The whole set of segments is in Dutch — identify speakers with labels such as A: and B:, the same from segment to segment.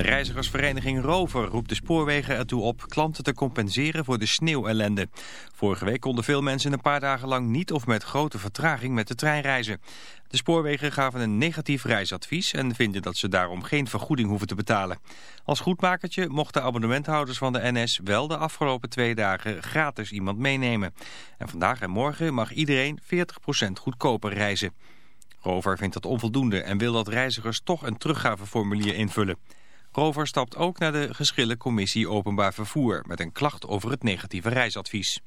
A: De reizigersvereniging Rover roept de spoorwegen ertoe op klanten te compenseren voor de sneeuwellende. Vorige week konden veel mensen een paar dagen lang niet of met grote vertraging met de trein reizen. De spoorwegen gaven een negatief reisadvies en vinden dat ze daarom geen vergoeding hoeven te betalen. Als goedmakertje mochten abonnementhouders van de NS wel de afgelopen twee dagen gratis iemand meenemen. En vandaag en morgen mag iedereen 40% goedkoper reizen. Rover vindt dat onvoldoende en wil dat reizigers toch een teruggaveformulier invullen. Rover stapt ook naar de geschillencommissie Openbaar Vervoer met een klacht over het negatieve reisadvies.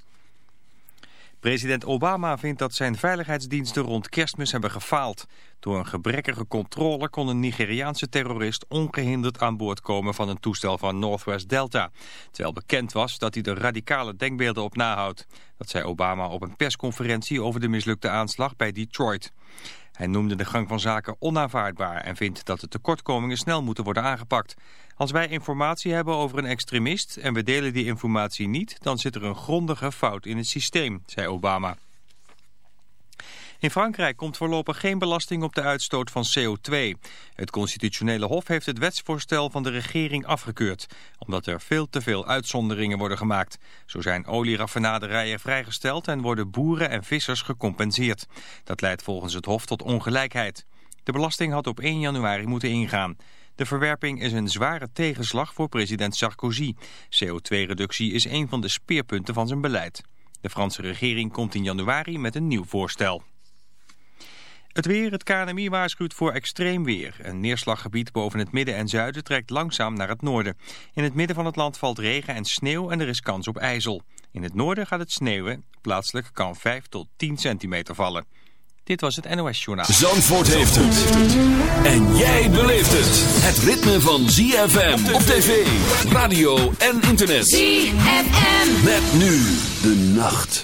A: President Obama vindt dat zijn veiligheidsdiensten rond kerstmis hebben gefaald. Door een gebrekkige controle kon een Nigeriaanse terrorist ongehinderd aan boord komen van een toestel van Northwest Delta. Terwijl bekend was dat hij de radicale denkbeelden op nahoudt. Dat zei Obama op een persconferentie over de mislukte aanslag bij Detroit. Hij noemde de gang van zaken onaanvaardbaar en vindt dat de tekortkomingen snel moeten worden aangepakt. Als wij informatie hebben over een extremist en we delen die informatie niet, dan zit er een grondige fout in het systeem, zei Obama. In Frankrijk komt voorlopig geen belasting op de uitstoot van CO2. Het constitutionele hof heeft het wetsvoorstel van de regering afgekeurd, omdat er veel te veel uitzonderingen worden gemaakt. Zo zijn olieraffinaderijen vrijgesteld en worden boeren en vissers gecompenseerd. Dat leidt volgens het hof tot ongelijkheid. De belasting had op 1 januari moeten ingaan. De verwerping is een zware tegenslag voor president Sarkozy. CO2-reductie is een van de speerpunten van zijn beleid. De Franse regering komt in januari met een nieuw voorstel. Het weer, het KNMI waarschuwt voor extreem weer. Een neerslaggebied boven het midden en zuiden trekt langzaam naar het noorden. In het midden van het land valt regen en sneeuw en er is kans op ijzel. In het noorden gaat het sneeuwen. Plaatselijk kan 5 tot 10 centimeter vallen. Dit was het NOS Journaal.
B: Zandvoort heeft het. En jij beleeft het. Het ritme van ZFM op tv, radio en internet.
C: ZFM.
B: Met nu de nacht.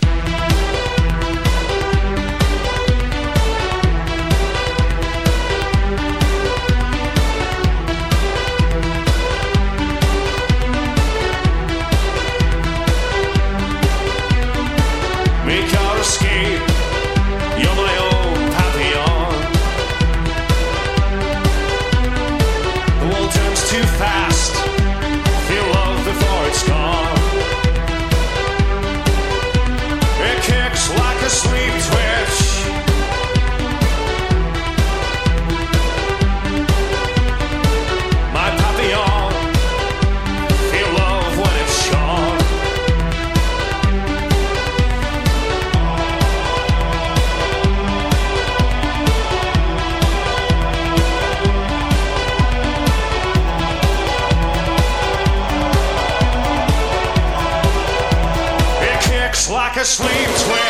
D: like a sleeves when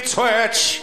D: church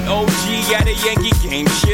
C: with OG at a
E: Yankee game.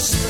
F: understood.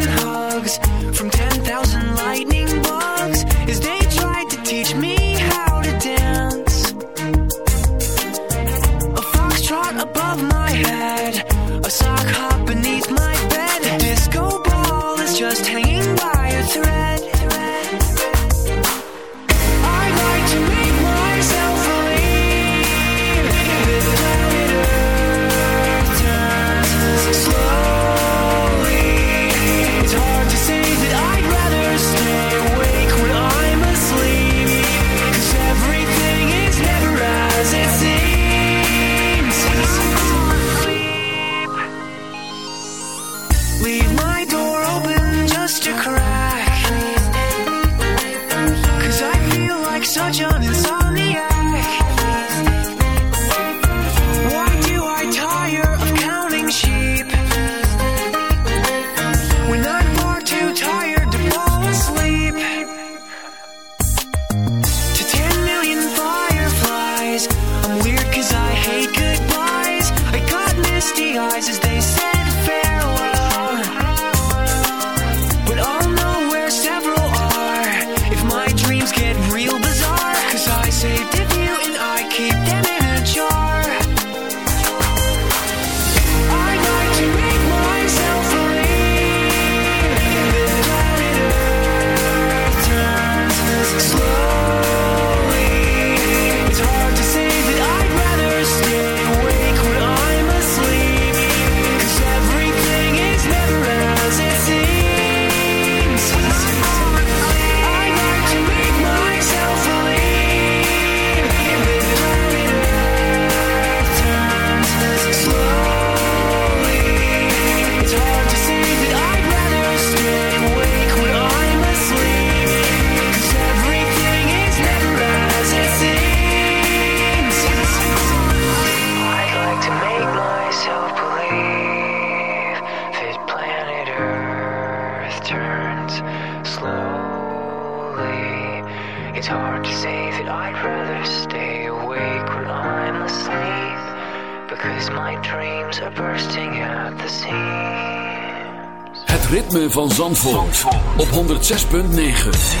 B: 106.9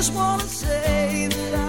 G: just
H: wanna say that. I